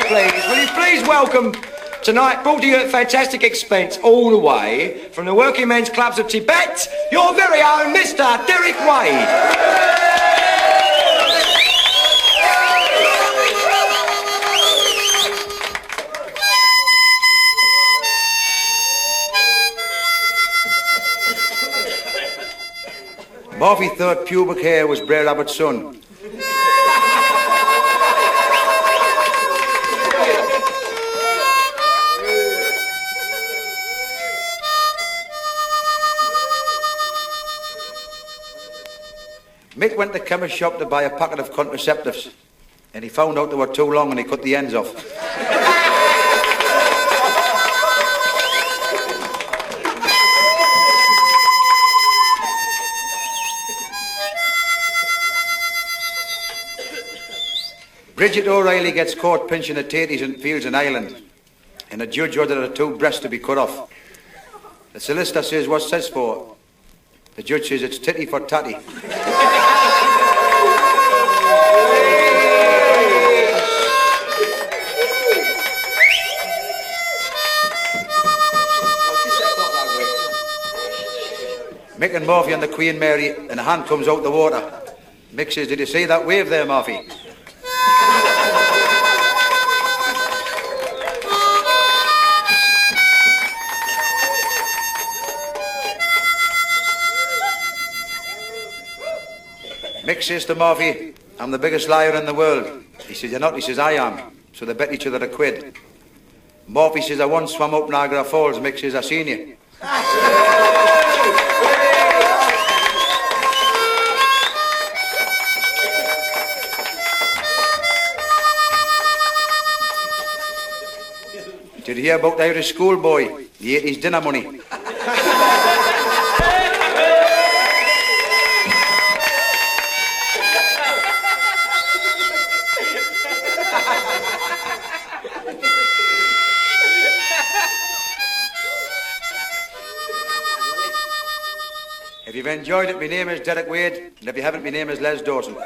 please. Will you please welcome tonight, brought to you at fantastic expense all the way from the Working Men's Clubs of Tibet, your very own Mr. Derek Wade. Murphy thought pubic hair was Brer Rabbit's son. Mick went to the chemist shop to buy a packet of contraceptives, and he found out they were too long and he cut the ends off. Bridget O'Reilly gets caught pinching the taties in fields in Ireland, and a judge ordered her two breasts to be cut off. The solicitor says, what's this for? The judge says, it's titty for tatty. Mick and Murphy and the Queen Mary, and a hand comes out the water. Mick says, did you see that wave there, Murphy? Mick says to Murphy, I'm the biggest liar in the world. He says, you're not. He says, I am. So they bet each other a quid. Murphy says, I once swam up Niagara Falls. Mick says, I seen you. Did you hear about the Irish schoolboy? He ate his dinner money. If you've enjoyed it, my name is Derek Wade, and if you haven't, my name is Les Dawson.